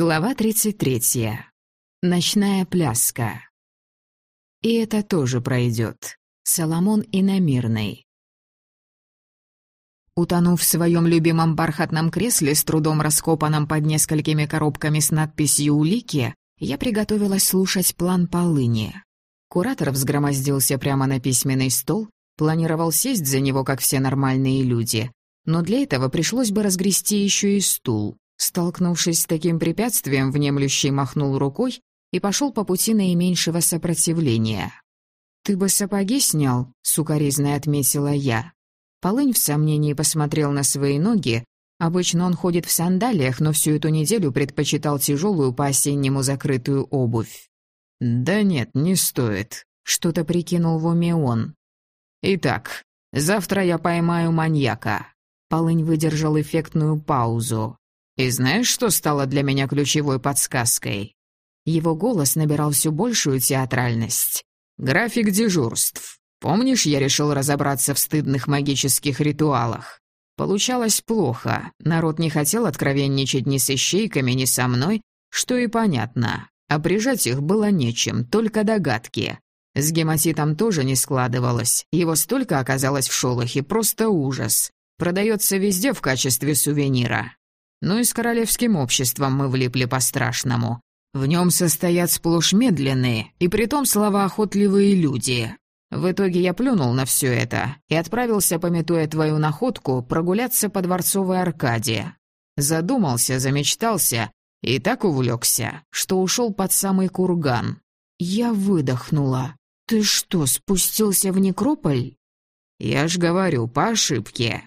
Глава 33. Ночная пляска. И это тоже пройдет. Соломон Иномирный. Утонув в своем любимом бархатном кресле, с трудом раскопанном под несколькими коробками с надписью «Улики», я приготовилась слушать план полыни. Куратор взгромоздился прямо на письменный стол, планировал сесть за него, как все нормальные люди, но для этого пришлось бы разгрести еще и стул. Столкнувшись с таким препятствием, внемлющий махнул рукой и пошел по пути наименьшего сопротивления. «Ты бы сапоги снял», — сукоризно отметила я. Полынь в сомнении посмотрел на свои ноги. Обычно он ходит в сандалиях, но всю эту неделю предпочитал тяжелую по-осеннему закрытую обувь. «Да нет, не стоит», — что-то прикинул в уме он. «Итак, завтра я поймаю маньяка». Полынь выдержал эффектную паузу. И знаешь, что стало для меня ключевой подсказкой? Его голос набирал все большую театральность. График дежурств. Помнишь, я решил разобраться в стыдных магических ритуалах? Получалось плохо. Народ не хотел откровенничать ни с ищейками, ни со мной, что и понятно. А прижать их было нечем, только догадки. С гематитом тоже не складывалось. Его столько оказалось в шолохе, просто ужас. Продается везде в качестве сувенира. Ну и с королевским обществом мы влипли по-страшному. В нем состоят сплошь медленные и притом словоохотливые люди. В итоге я плюнул на все это и отправился, пометуя твою находку, прогуляться по Дворцовой Аркаде. Задумался, замечтался и так увлекся, что ушел под самый курган. Я выдохнула. «Ты что, спустился в некрополь?» «Я ж говорю, по ошибке.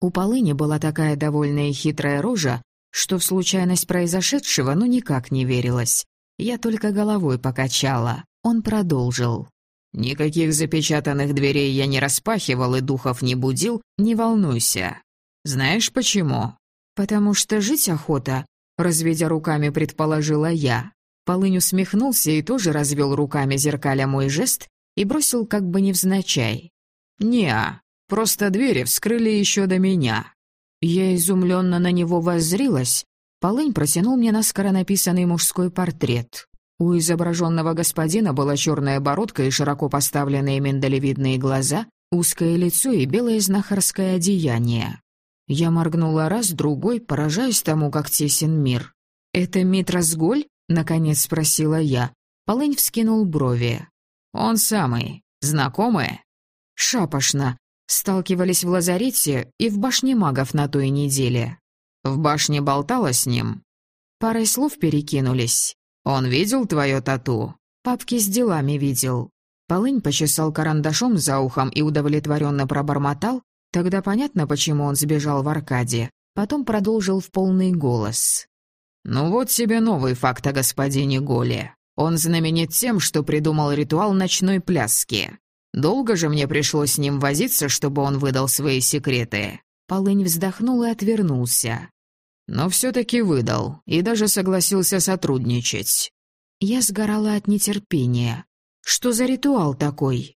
У Полыни была такая довольная и хитрая рожа, что в случайность произошедшего ну никак не верилось. Я только головой покачала. Он продолжил. «Никаких запечатанных дверей я не распахивал и духов не будил, не волнуйся. Знаешь почему?» «Потому что жить охота», — разведя руками, предположила я. Полынь усмехнулся и тоже развел руками зеркаля мой жест и бросил как бы невзначай. «Не-а, Просто двери вскрыли еще до меня». Я изумленно на него воззрилась. Полынь протянул мне наскоро написанный мужской портрет. У изображенного господина была черная бородка и широко поставленные миндалевидные глаза, узкое лицо и белое знахарское одеяние. Я моргнула раз, другой, поражаясь тому, как тесен мир. «Это Митросголь?» — наконец спросила я. Полынь вскинул брови. «Он самый. Знакомый?» «Шапошно. Сталкивались в лазарете и в башне магов на той неделе. В башне болтала с ним. Парой слов перекинулись. Он видел твое тату? Папки с делами видел. Полынь почесал карандашом за ухом и удовлетворенно пробормотал. Тогда понятно, почему он сбежал в Аркаде. Потом продолжил в полный голос. «Ну вот тебе новый факт о господине Голе. Он знаменит тем, что придумал ритуал ночной пляски. Долго же мне пришлось с ним возиться, чтобы он выдал свои секреты. Полынь вздохнул и отвернулся. Но все-таки выдал, и даже согласился сотрудничать. Я сгорала от нетерпения. Что за ритуал такой?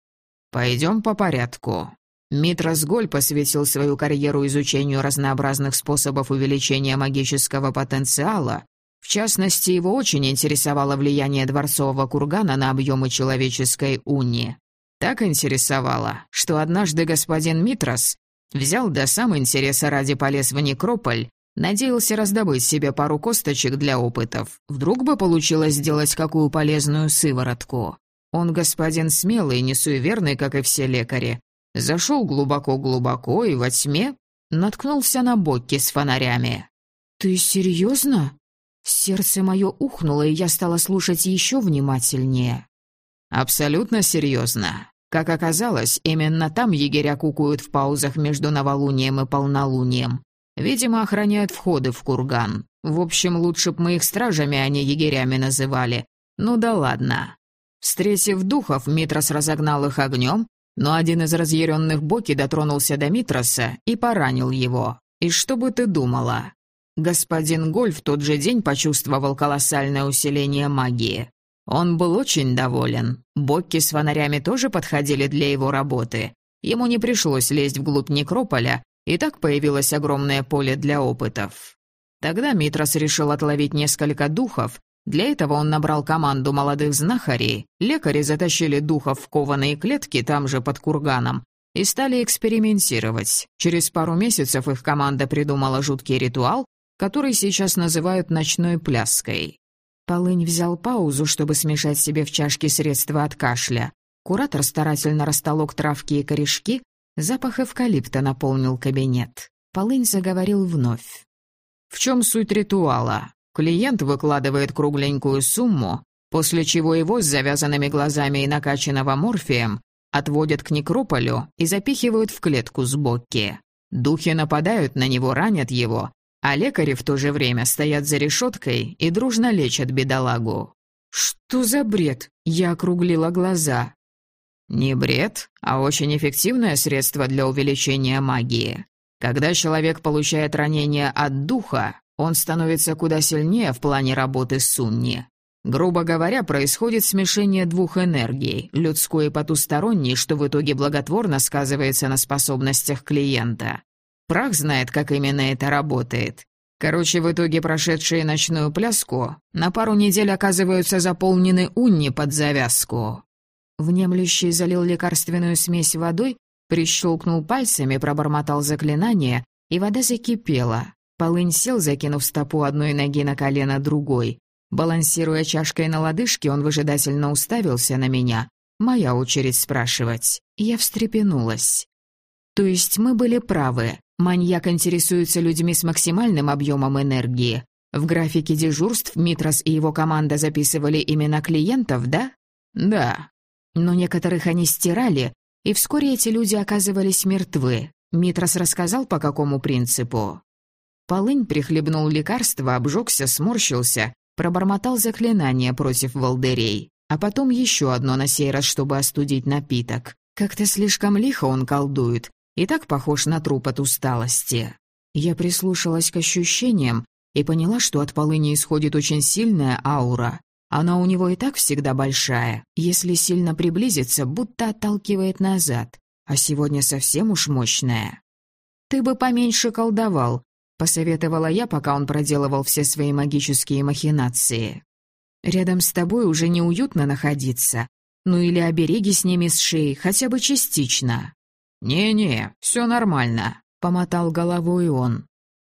Пойдем по порядку. Митрос Голь посвятил свою карьеру изучению разнообразных способов увеличения магического потенциала. В частности, его очень интересовало влияние дворцового кургана на объемы человеческой уни. Так интересовало, что однажды господин Митрос взял до сам интереса ради полез в некрополь, надеялся раздобыть себе пару косточек для опытов. Вдруг бы получилось сделать какую полезную сыворотку. Он господин смелый, не суеверный, как и все лекари. Зашел глубоко-глубоко и во тьме наткнулся на бокки с фонарями. «Ты серьезно?» Сердце мое ухнуло, и я стала слушать еще внимательнее. «Абсолютно серьезно. Как оказалось, именно там егеря кукают в паузах между новолунием и полнолунием. Видимо, охраняют входы в курган. В общем, лучше б мы их стражами, а не егерями называли. Ну да ладно. Встретив духов, Митрос разогнал их огнем, но один из разъяренных Боки дотронулся до Митроса и поранил его. И что бы ты думала? Господин Гольф в тот же день почувствовал колоссальное усиление магии. Он был очень доволен. Бокки с фонарями тоже подходили для его работы. Ему не пришлось лезть вглубь некрополя, и так появилось огромное поле для опытов. Тогда Митрос решил отловить несколько духов. Для этого он набрал команду молодых знахарей. Лекари затащили духов в кованые клетки там же под курганом и стали экспериментировать. Через пару месяцев их команда придумала жуткий ритуал, который сейчас называют ночной пляской. Полынь взял паузу, чтобы смешать себе в чашке средства от кашля. Куратор старательно растолок травки и корешки, запах эвкалипта наполнил кабинет. Полынь заговорил вновь. В чем суть ритуала? Клиент выкладывает кругленькую сумму, после чего его с завязанными глазами и накачанного морфием отводят к некрополю и запихивают в клетку с боки. Духи нападают на него, ранят его, а лекари в то же время стоят за решеткой и дружно лечат бедолагу. «Что за бред?» Я округлила глаза. «Не бред, а очень эффективное средство для увеличения магии. Когда человек получает ранение от духа, он становится куда сильнее в плане работы с сунни. Грубо говоря, происходит смешение двух энергий, людской и потусторонней, что в итоге благотворно сказывается на способностях клиента. Прах знает, как именно это работает. Короче, в итоге прошедшие ночную пляску на пару недель оказываются заполнены унни под завязку. Внемлющий залил лекарственную смесь водой Прищелкнул пальцами, пробормотал заклинание, и вода закипела. Полынь сел, закинув стопу одной ноги на колено другой. Балансируя чашкой на лодыжке, он выжидательно уставился на меня. Моя очередь спрашивать. Я встрепенулась. То есть мы были правы. Маньяк интересуется людьми с максимальным объемом энергии. В графике дежурств Митрос и его команда записывали имена клиентов, да? Да. Но некоторых они стирали, и вскоре эти люди оказывались мертвы. Митрос рассказал, по какому принципу. Полынь прихлебнул лекарство, обжегся, сморщился, пробормотал заклинание против волдырей, а потом еще одно на сей раз, чтобы остудить напиток. Как-то слишком лихо он колдует, и так похож на труп от усталости. Я прислушалась к ощущениям и поняла, что от полыни исходит очень сильная аура. Она у него и так всегда большая. Если сильно приблизиться, будто отталкивает назад. А сегодня совсем уж мощная. «Ты бы поменьше колдовал», — посоветовала я, пока он проделывал все свои магические махинации. «Рядом с тобой уже неуютно находиться. Ну или обереги с ними с шеи, хотя бы частично». «Не-не, все нормально», — помотал головой он.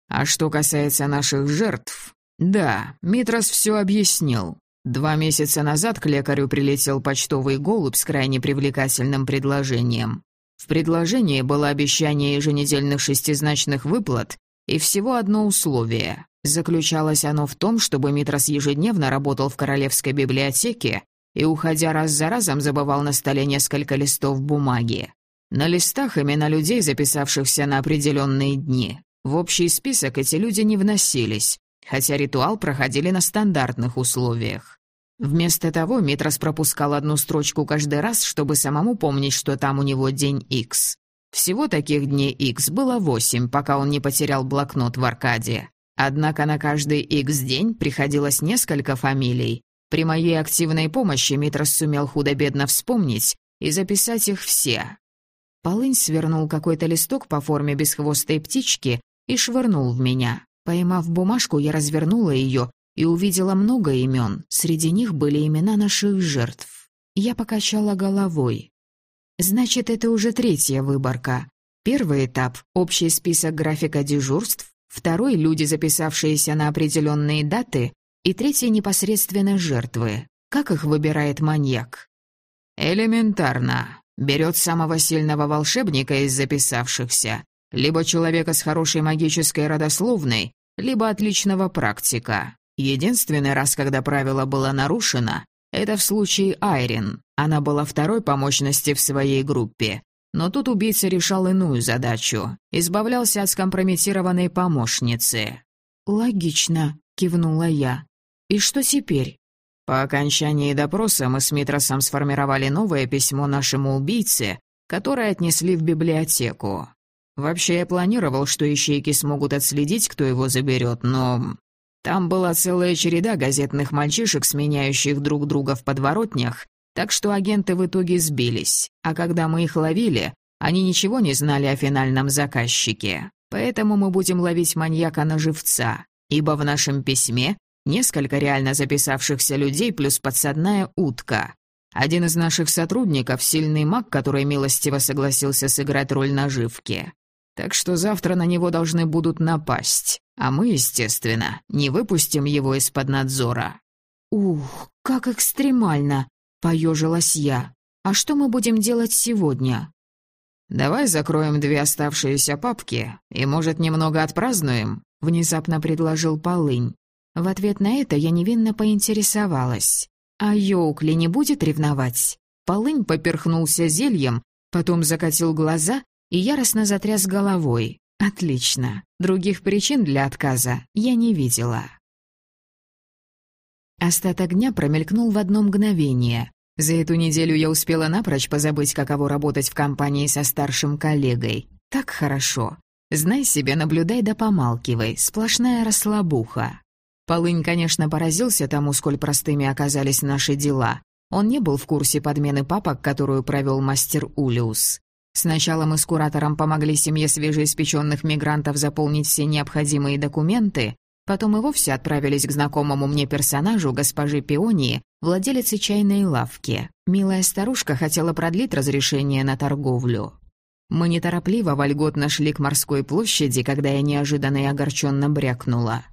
«А что касается наших жертв, да, Митрос все объяснил. Два месяца назад к лекарю прилетел почтовый голубь с крайне привлекательным предложением. В предложении было обещание еженедельных шестизначных выплат и всего одно условие. Заключалось оно в том, чтобы Митрос ежедневно работал в Королевской библиотеке и, уходя раз за разом, забывал на столе несколько листов бумаги. На листах имена людей, записавшихся на определенные дни. В общий список эти люди не вносились, хотя ритуал проходили на стандартных условиях. Вместо того Митрос пропускал одну строчку каждый раз, чтобы самому помнить, что там у него день X. Всего таких дней X было восемь, пока он не потерял блокнот в Аркаде. Однако на каждый X день приходилось несколько фамилий. При моей активной помощи Митрос сумел худо-бедно вспомнить и записать их все. Полынь свернул какой-то листок по форме бесхвостой птички и швырнул в меня. Поймав бумажку, я развернула ее и увидела много имен. Среди них были имена наших жертв. Я покачала головой. Значит, это уже третья выборка. Первый этап — общий список графика дежурств, второй — люди, записавшиеся на определенные даты, и третий — непосредственно жертвы. Как их выбирает маньяк? Элементарно. Берет самого сильного волшебника из записавшихся, либо человека с хорошей магической родословной, либо отличного практика. Единственный раз, когда правило было нарушено, это в случае Айрин. Она была второй по мощности в своей группе. Но тут убийца решал иную задачу. Избавлялся от скомпрометированной помощницы. «Логично», — кивнула я. «И что теперь?» По окончании допроса мы с Митросом сформировали новое письмо нашему убийце, которое отнесли в библиотеку. Вообще я планировал, что ищейки смогут отследить, кто его заберет, но... Там была целая череда газетных мальчишек, сменяющих друг друга в подворотнях, так что агенты в итоге сбились. А когда мы их ловили, они ничего не знали о финальном заказчике. Поэтому мы будем ловить маньяка на живца. ибо в нашем письме несколько реально записавшихся людей плюс подсадная утка. Один из наших сотрудников — сильный маг, который милостиво согласился сыграть роль наживки. Так что завтра на него должны будут напасть, а мы, естественно, не выпустим его из-под надзора». «Ух, как экстремально!» — поежилась я. «А что мы будем делать сегодня?» «Давай закроем две оставшиеся папки и, может, немного отпразднуем?» — внезапно предложил Полынь. В ответ на это я невинно поинтересовалась. А Йоукли не будет ревновать? Полынь поперхнулся зельем, потом закатил глаза и яростно затряс головой. Отлично. Других причин для отказа я не видела. Остаток дня промелькнул в одно мгновение. За эту неделю я успела напрочь позабыть, каково работать в компании со старшим коллегой. Так хорошо. Знай себе, наблюдай да помалкивай, сплошная расслабуха. Полынь, конечно, поразился тому, сколь простыми оказались наши дела. Он не был в курсе подмены папок, которую провел мастер Улиус. Сначала мы с куратором помогли семье свежеиспеченных мигрантов заполнить все необходимые документы, потом и вовсе отправились к знакомому мне персонажу, госпоже Пионии, владелице чайной лавки. Милая старушка хотела продлить разрешение на торговлю. Мы неторопливо вольготно шли к морской площади, когда я неожиданно и огорченно брякнула.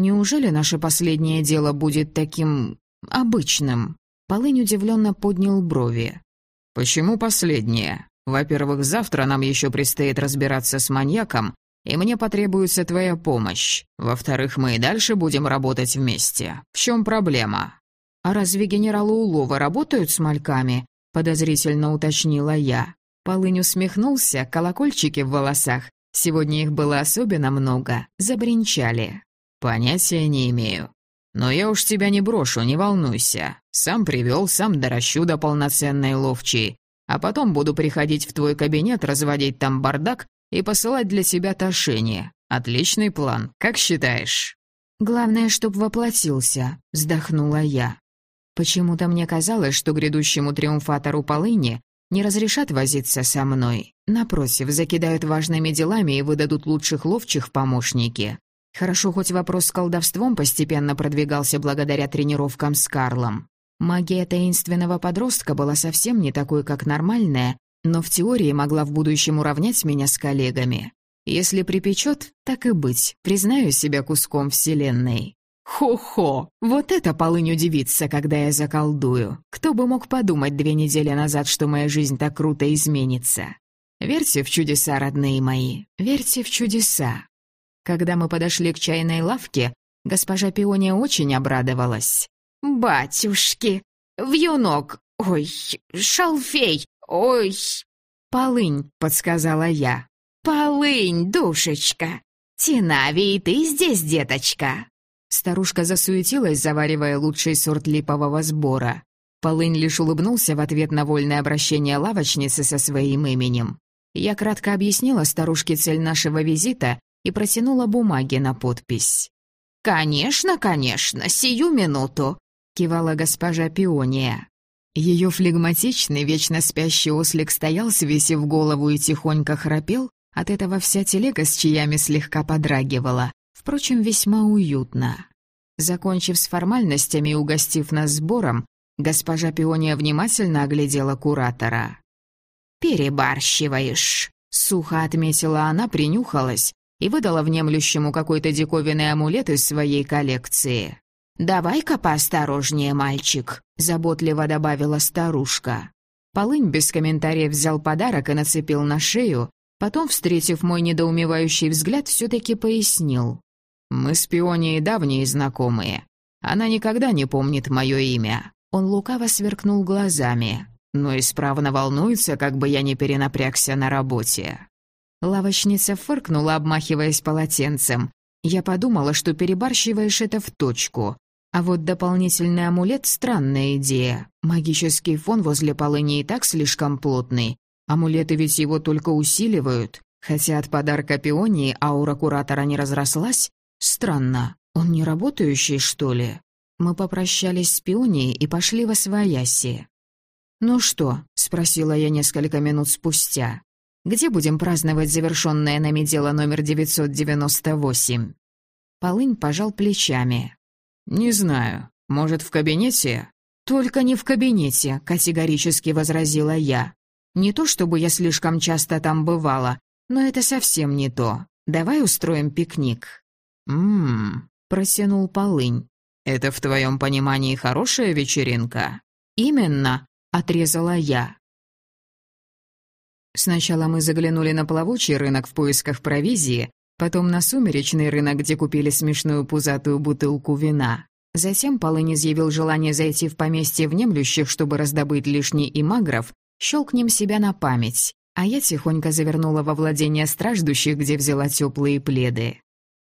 Неужели наше последнее дело будет таким... обычным?» Полынь удивленно поднял брови. «Почему последнее? Во-первых, завтра нам еще предстоит разбираться с маньяком, и мне потребуется твоя помощь. Во-вторых, мы и дальше будем работать вместе. В чем проблема?» «А разве генералы Улова работают с мальками?» — подозрительно уточнила я. Полынь усмехнулся, колокольчики в волосах. Сегодня их было особенно много, забринчали. «Понятия не имею. Но я уж тебя не брошу, не волнуйся. Сам привел, сам доращу до полноценной ловчей. А потом буду приходить в твой кабинет, разводить там бардак и посылать для себя тошение. Отличный план, как считаешь?» «Главное, чтоб воплотился», — вздохнула я. Почему-то мне казалось, что грядущему триумфатору полыни не разрешат возиться со мной. Напротив, закидают важными делами и выдадут лучших ловчих помощники. Хорошо, хоть вопрос с колдовством постепенно продвигался благодаря тренировкам с Карлом. Магия таинственного подростка была совсем не такой, как нормальная, но в теории могла в будущем уравнять меня с коллегами. Если припечет, так и быть, признаю себя куском вселенной. Хо-хо, вот это полынь удивится, когда я заколдую. Кто бы мог подумать две недели назад, что моя жизнь так круто изменится. Верьте в чудеса, родные мои, верьте в чудеса. Когда мы подошли к чайной лавке, госпожа Пиония очень обрадовалась. «Батюшки! Вьюнок! Ой, шалфей! Ой!» «Полынь», — подсказала я. «Полынь, душечка! Тинави, и ты здесь, деточка!» Старушка засуетилась, заваривая лучший сорт липового сбора. Полынь лишь улыбнулся в ответ на вольное обращение лавочницы со своим именем. Я кратко объяснила старушке цель нашего визита и протянула бумаги на подпись. «Конечно, конечно, сию минуту», — кивала госпожа Пиония. Ее флегматичный, вечно спящий ослик стоял, свесив голову и тихонько храпел, от этого вся телега с чаями слегка подрагивала, впрочем, весьма уютно. Закончив с формальностями и угостив нас сбором, госпожа Пиония внимательно оглядела куратора. «Перебарщиваешь», — сухо отметила она, принюхалась и выдала внемлющему какой-то диковинный амулет из своей коллекции. «Давай-ка поосторожнее, мальчик», — заботливо добавила старушка. Полынь без комментариев взял подарок и нацепил на шею, потом, встретив мой недоумевающий взгляд, все-таки пояснил. «Мы с Пионией давние знакомые. Она никогда не помнит мое имя». Он лукаво сверкнул глазами, но исправно волнуется, как бы я не перенапрягся на работе. Лавочница фыркнула, обмахиваясь полотенцем. Я подумала, что перебарщиваешь это в точку. А вот дополнительный амулет — странная идея. Магический фон возле полыни и так слишком плотный. Амулеты ведь его только усиливают. Хотя от подарка пионии аура куратора не разрослась. Странно, он не работающий, что ли? Мы попрощались с пионией и пошли во свояси. «Ну что?» — спросила я несколько минут спустя. Где будем праздновать завершенное нами дело номер 998?» Полынь пожал плечами. «Не знаю. Может, в кабинете?» «Только не в кабинете», — категорически возразила я. «Не то чтобы я слишком часто там бывала, но это совсем не то. Давай устроим пикник». «Ммм», — протянул Полынь. «Это в твоем понимании хорошая вечеринка?» «Именно», — отрезала я. Сначала мы заглянули на плавучий рынок в поисках провизии, потом на сумеречный рынок, где купили смешную пузатую бутылку вина. Затем Полынь изъявил желание зайти в поместье внемлющих, чтобы раздобыть лишний имагров, щелкнем себя на память, а я тихонько завернула во владение страждущих, где взяла теплые пледы.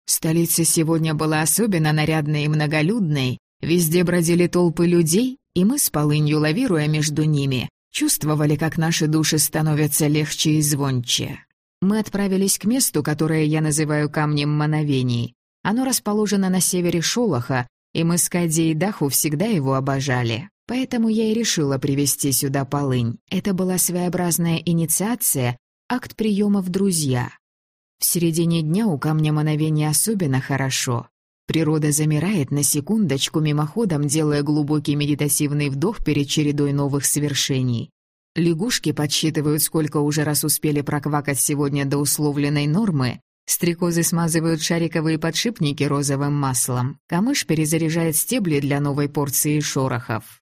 Столица сегодня была особенно нарядной и многолюдной, везде бродили толпы людей, и мы с Полынью, лавируя между ними, чувствовали, как наши души становятся легче и звонче. Мы отправились к месту, которое я называю камнем мановений. Оно расположено на севере Шолоха, и мы с Кади и Даху всегда его обожали. Поэтому я и решила привести сюда полынь. Это была своеобразная инициация, акт приема в друзья. В середине дня у камня мановения особенно хорошо. Природа замирает на секундочку, мимоходом делая глубокий медитативный вдох перед чередой новых свершений. Лягушки подсчитывают, сколько уже раз успели проквакать сегодня до условленной нормы. Стрекозы смазывают шариковые подшипники розовым маслом. Камыш перезаряжает стебли для новой порции шорохов.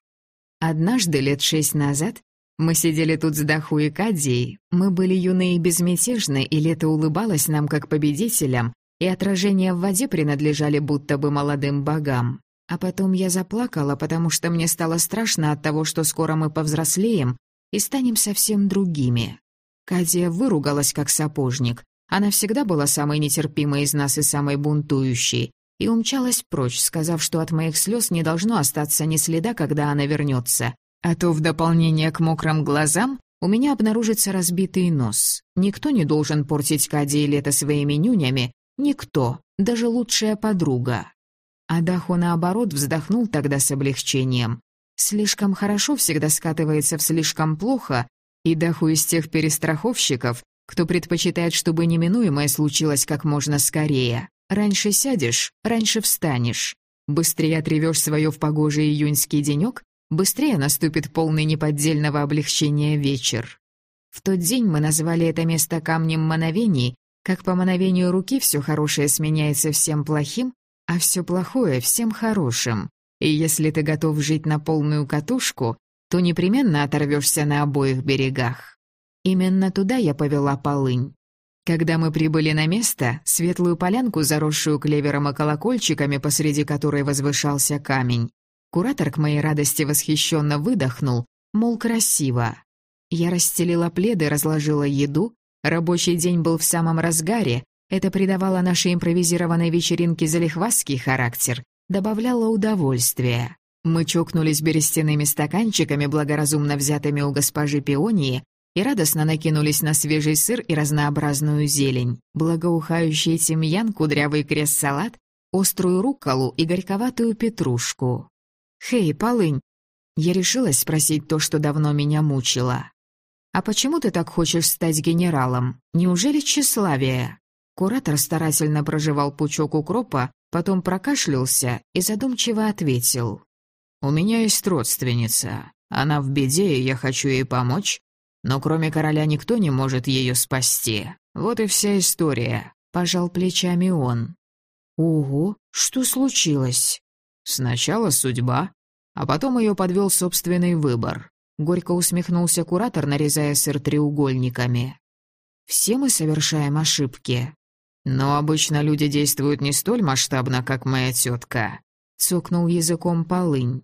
Однажды, лет шесть назад, мы сидели тут с Даху и Кадией. Мы были юны и безмятежны, и лето улыбалось нам как победителям, и отражения в воде принадлежали будто бы молодым богам. А потом я заплакала, потому что мне стало страшно от того, что скоро мы повзрослеем и станем совсем другими. Кадия выругалась как сапожник. Она всегда была самой нетерпимой из нас и самой бунтующей, и умчалась прочь, сказав, что от моих слез не должно остаться ни следа, когда она вернется. А то в дополнение к мокрым глазам у меня обнаружится разбитый нос. Никто не должен портить Кадии лето своими нюнями, Никто, даже лучшая подруга. А Даху, наоборот, вздохнул тогда с облегчением. Слишком хорошо всегда скатывается в слишком плохо, и Даху из тех перестраховщиков, кто предпочитает, чтобы неминуемое случилось как можно скорее. Раньше сядешь, раньше встанешь. Быстрее отревешь свое в погожий июньский денек, быстрее наступит полный неподдельного облегчения вечер. В тот день мы назвали это место камнем мановений, как по мановению руки все хорошее сменяется всем плохим, а все плохое — всем хорошим. И если ты готов жить на полную катушку, то непременно оторвешься на обоих берегах. Именно туда я повела полынь. Когда мы прибыли на место, светлую полянку, заросшую клевером и колокольчиками, посреди которой возвышался камень, куратор к моей радости восхищенно выдохнул, мол, красиво. Я расстелила пледы, разложила еду, Рабочий день был в самом разгаре, это придавало нашей импровизированной вечеринке залихвастский характер, добавляло удовольствия. Мы чокнулись берестяными стаканчиками, благоразумно взятыми у госпожи Пионии, и радостно накинулись на свежий сыр и разнообразную зелень, благоухающий тимьян, кудрявый крест-салат, острую рукколу и горьковатую петрушку. «Хей, полынь!» Я решилась спросить то, что давно меня мучило. «А почему ты так хочешь стать генералом? Неужели тщеславие?» Куратор старательно прожевал пучок укропа, потом прокашлялся и задумчиво ответил. «У меня есть родственница. Она в беде, и я хочу ей помочь. Но кроме короля никто не может ее спасти. Вот и вся история», — пожал плечами он. «Ого, что случилось?» «Сначала судьба, а потом ее подвел собственный выбор. Горько усмехнулся куратор, нарезая сыр треугольниками. «Все мы совершаем ошибки. Но обычно люди действуют не столь масштабно, как моя тетка», — цокнул языком полынь.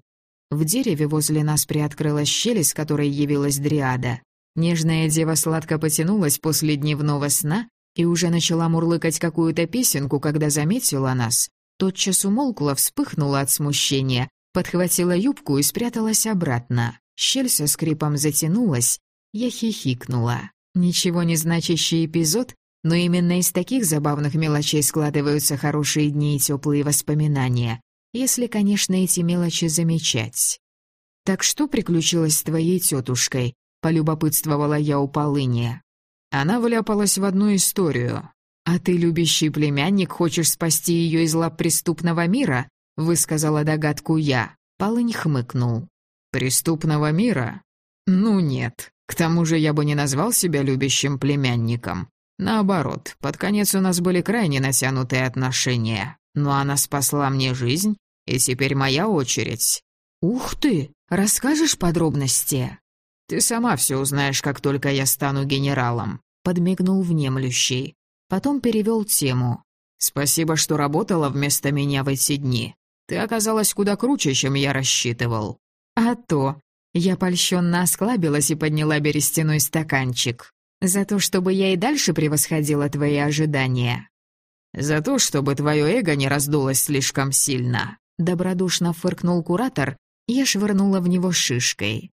В дереве возле нас приоткрылась щель, из которой явилась дриада. Нежная дева сладко потянулась после дневного сна и уже начала мурлыкать какую-то песенку, когда заметила нас. Тотчас умолкла, вспыхнула от смущения, подхватила юбку и спряталась обратно. Щель со скрипом затянулась, я хихикнула. Ничего не значащий эпизод, но именно из таких забавных мелочей складываются хорошие дни и теплые воспоминания, если, конечно, эти мелочи замечать. «Так что приключилось с твоей тетушкой?» — полюбопытствовала я у полыни. Она вляпалась в одну историю. «А ты, любящий племянник, хочешь спасти ее из лап преступного мира?» — высказала догадку я. Полынь хмыкнул. «Преступного мира? Ну нет. К тому же я бы не назвал себя любящим племянником. Наоборот, под конец у нас были крайне натянутые отношения. Но она спасла мне жизнь, и теперь моя очередь». «Ух ты! Расскажешь подробности?» «Ты сама все узнаешь, как только я стану генералом», — подмигнул внемлющий. Потом перевел тему. «Спасибо, что работала вместо меня в эти дни. Ты оказалась куда круче, чем я рассчитывал». «А то». Я польщенно осклабилась и подняла берестяной стаканчик. «За то, чтобы я и дальше превосходила твои ожидания». «За то, чтобы твое эго не раздулось слишком сильно», — добродушно фыркнул куратор, я швырнула в него шишкой.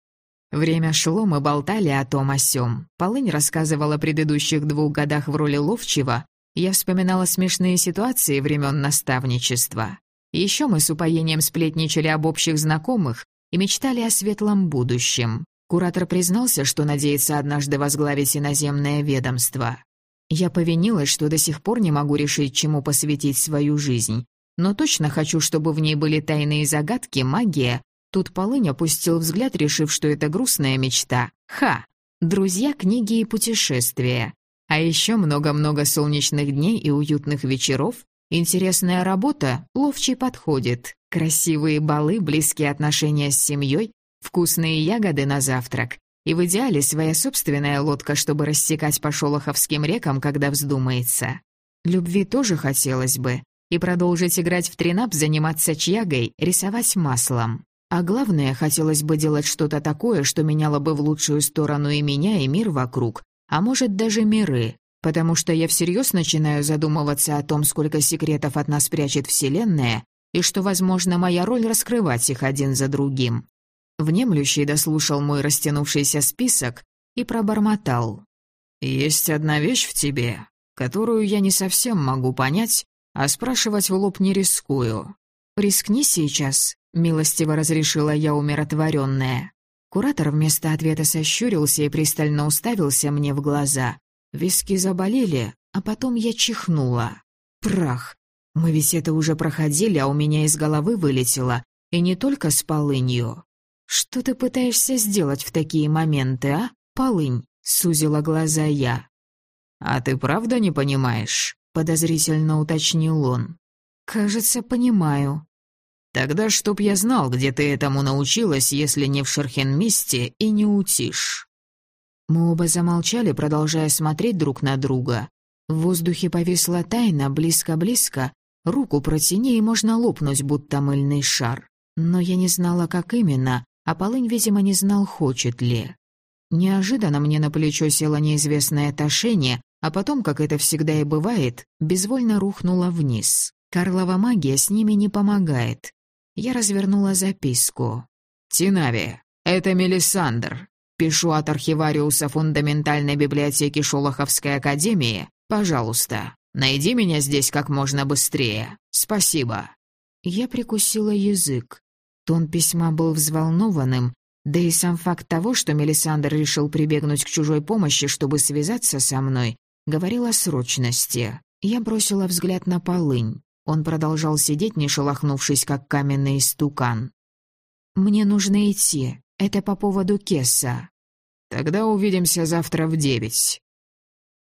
Время шло, мы болтали о том о сём. Полынь рассказывала о предыдущих двух годах в роли ловчего. Я вспоминала смешные ситуации времен наставничества. Еще мы с упоением сплетничали об общих знакомых и мечтали о светлом будущем. Куратор признался, что надеется однажды возглавить иноземное ведомство. Я повинилась, что до сих пор не могу решить, чему посвятить свою жизнь. Но точно хочу, чтобы в ней были тайные загадки, магия Тут Полынь опустил взгляд, решив, что это грустная мечта. Ха! Друзья, книги и путешествия. А еще много-много солнечных дней и уютных вечеров. Интересная работа, ловчий подходит. Красивые балы, близкие отношения с семьей, вкусные ягоды на завтрак. И в идеале своя собственная лодка, чтобы рассекать по шолоховским рекам, когда вздумается. Любви тоже хотелось бы. И продолжить играть в тренап, заниматься чьягой, рисовать маслом. А главное, хотелось бы делать что-то такое, что меняло бы в лучшую сторону и меня, и мир вокруг, а может даже миры, потому что я всерьез начинаю задумываться о том, сколько секретов от нас прячет Вселенная, и что, возможно, моя роль раскрывать их один за другим. Внемлющий дослушал мой растянувшийся список и пробормотал. «Есть одна вещь в тебе, которую я не совсем могу понять, а спрашивать в лоб не рискую. Рискни сейчас, — милостиво разрешила я умиротворенная. Куратор вместо ответа сощурился и пристально уставился мне в глаза. Виски заболели, а потом я чихнула. Прах. Мы ведь это уже проходили, а у меня из головы вылетело. И не только с полынью. «Что ты пытаешься сделать в такие моменты, а, полынь?» — сузила глаза я. «А ты правда не понимаешь?» — подозрительно уточнил он. «Кажется, понимаю», Тогда чтоб я знал, где ты этому научилась, если не в Шерхенмисте и не утишь». Мы оба замолчали, продолжая смотреть друг на друга. В воздухе повисла тайна, близко-близко. Руку протяни, и можно лопнуть, будто мыльный шар. Но я не знала, как именно, а Полынь, видимо, не знал, хочет ли. Неожиданно мне на плечо село неизвестное тошение, а потом, как это всегда и бывает, безвольно рухнуло вниз. Карлова магия с ними не помогает. Я развернула записку. «Тинави, это Мелисандр. Пишу от архивариуса фундаментальной библиотеки Шолоховской академии. Пожалуйста, найди меня здесь как можно быстрее. Спасибо». Я прикусила язык. Тон письма был взволнованным, да и сам факт того, что Мелисандр решил прибегнуть к чужой помощи, чтобы связаться со мной, говорил о срочности. Я бросила взгляд на полынь. Он продолжал сидеть, не шелохнувшись, как каменный стукан. «Мне нужно идти. Это по поводу Кесса. Тогда увидимся завтра в девять».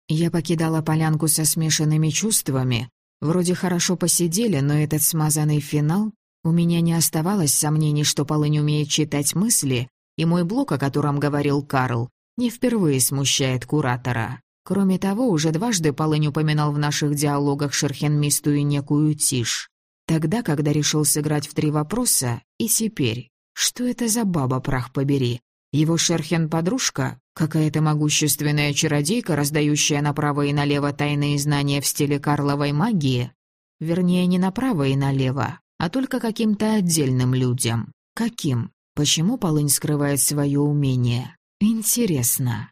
Я покидала полянку со смешанными чувствами. Вроде хорошо посидели, но этот смазанный финал... У меня не оставалось сомнений, что Полынь умеет читать мысли, и мой блок, о котором говорил Карл, не впервые смущает куратора. Кроме того, уже дважды Полынь упоминал в наших диалогах Шерхенмисту и некую тишь. Тогда, когда решил сыграть в три вопроса, и теперь. Что это за баба, прах побери? Его Шерхен-подружка? Какая-то могущественная чародейка, раздающая направо и налево тайные знания в стиле Карловой магии? Вернее, не направо и налево, а только каким-то отдельным людям. Каким? Почему Полынь скрывает свое умение? Интересно.